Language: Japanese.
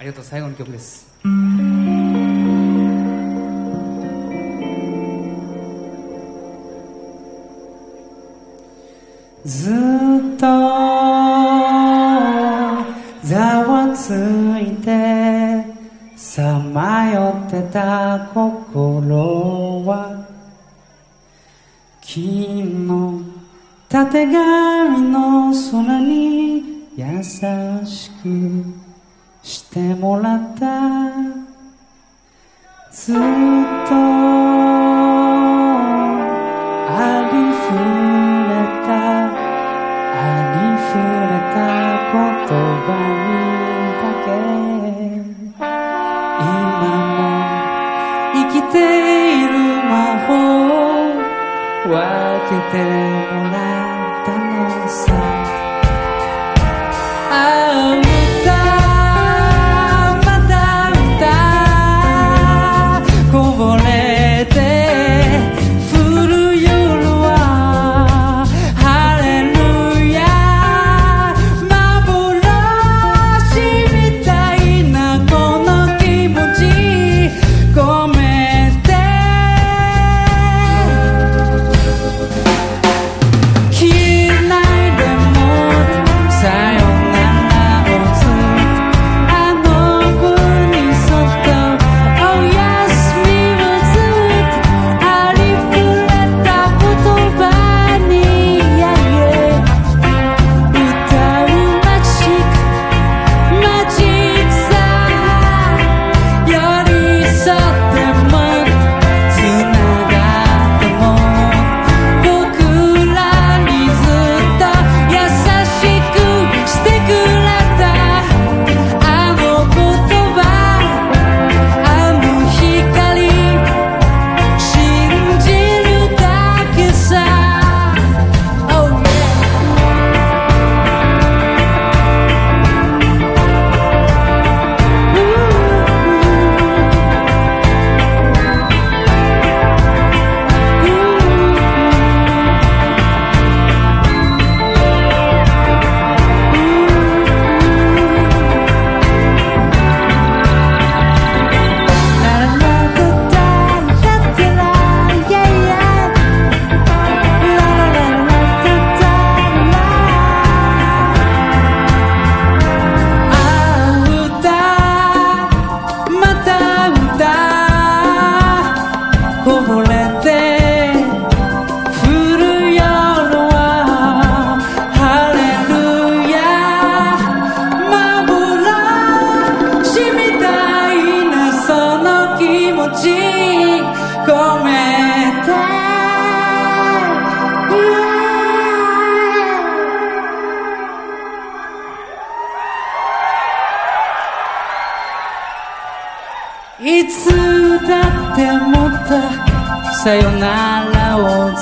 ありがとう最後の曲です。ずっとざわついてさまよってた心は金のたてがみの空に優しくしてもらった。ずっとつだって思ったさよならを